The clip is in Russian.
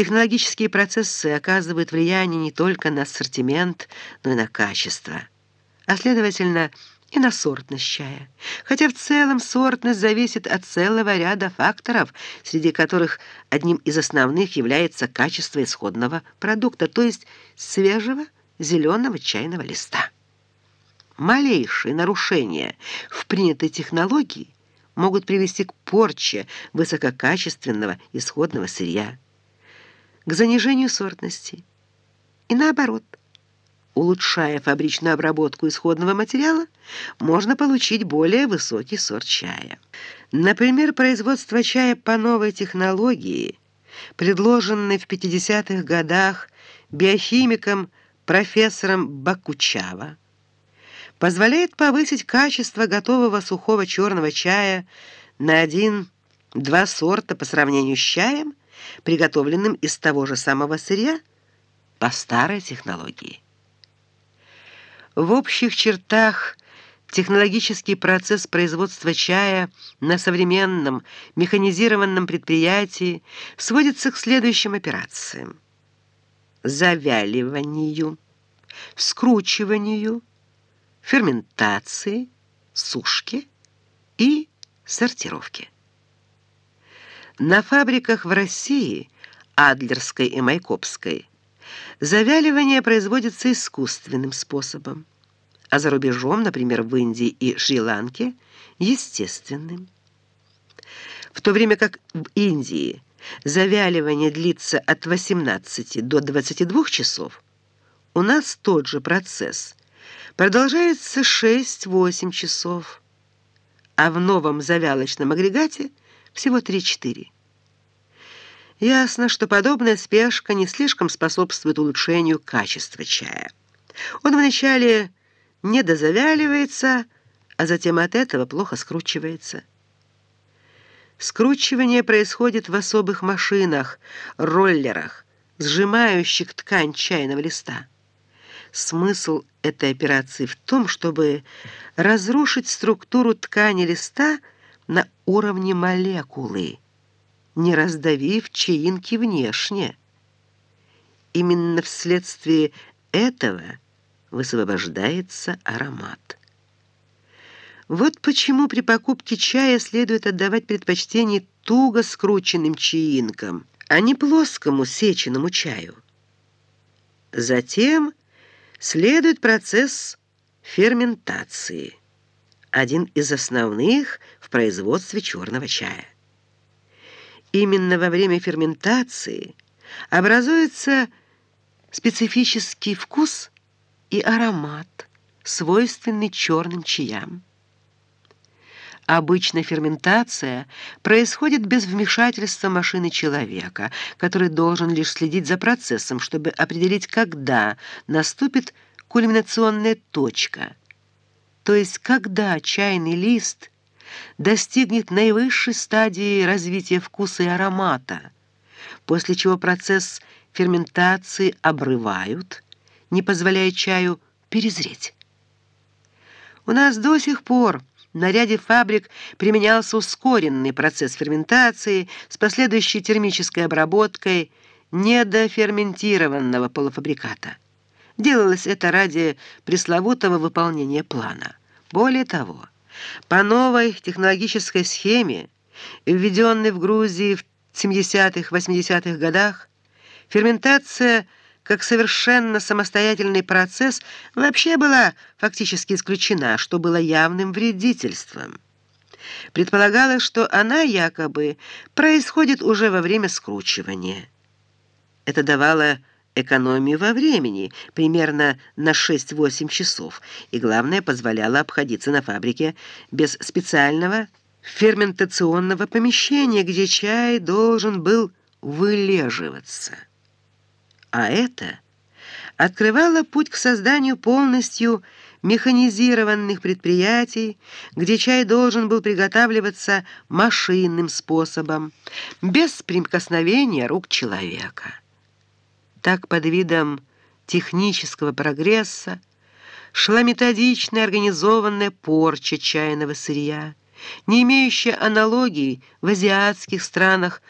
Технологические процессы оказывают влияние не только на ассортимент, но и на качество, а следовательно и на сортность чая. Хотя в целом сортность зависит от целого ряда факторов, среди которых одним из основных является качество исходного продукта, то есть свежего зеленого чайного листа. Малейшие нарушения в принятой технологии могут привести к порче высококачественного исходного сырья, к занижению сортности и наоборот. Улучшая фабричную обработку исходного материала, можно получить более высокий сорт чая. Например, производство чая по новой технологии, предложенной в 50-х годах биохимиком профессором Бакучава, позволяет повысить качество готового сухого черного чая на один-два сорта по сравнению с чаем, приготовленным из того же самого сырья по старой технологии. В общих чертах технологический процесс производства чая на современном механизированном предприятии сводится к следующим операциям. Завяливанию, скручиванию, ферментации, сушке и сортировке. На фабриках в России, Адлерской и Майкопской, завяливание производится искусственным способом, а за рубежом, например, в Индии и Шри-Ланке, естественным. В то время как в Индии завяливание длится от 18 до 22 часов, у нас тот же процесс продолжается 6-8 часов, а в новом завялочном агрегате всего 3-4. Ясно, что подобная спешка не слишком способствует улучшению качества чая. Он вначале не дозавяливается, а затем от этого плохо скручивается. Скручивание происходит в особых машинах, роллерах, сжимающих ткань чайного листа. Смысл этой операции в том, чтобы разрушить структуру ткани листа уровне молекулы, не раздавив чаинки внешне. Именно вследствие этого высвобождается аромат. Вот почему при покупке чая следует отдавать предпочтение туго скрученным чаинкам, а не плоскому сеченному чаю. Затем следует процесс ферментации, один из основных в производстве черного чая. Именно во время ферментации образуется специфический вкус и аромат, свойственный черным чаям. Обычно ферментация происходит без вмешательства машины человека, который должен лишь следить за процессом, чтобы определить, когда наступит кульминационная точка, то есть когда чайный лист достигнет наивысшей стадии развития вкуса и аромата, после чего процесс ферментации обрывают, не позволяя чаю перезреть. У нас до сих пор на ряде фабрик применялся ускоренный процесс ферментации с последующей термической обработкой недоферментированного полуфабриката. Делалось это ради пресловутого выполнения плана. Более того, по новой технологической схеме, введенной в Грузии в 70-80-х годах, ферментация как совершенно самостоятельный процесс вообще была фактически исключена, что было явным вредительством. Предполагалось, что она якобы происходит уже во время скручивания. Это давало экономию во времени, примерно на 6-8 часов, и, главное, позволяло обходиться на фабрике без специального ферментационного помещения, где чай должен был вылеживаться. А это открывало путь к созданию полностью механизированных предприятий, где чай должен был приготавливаться машинным способом, без прикосновения рук человека. Так под видом технического прогресса шла методичная организованная порча чайного сырья, не имеющая аналогий в азиатских странах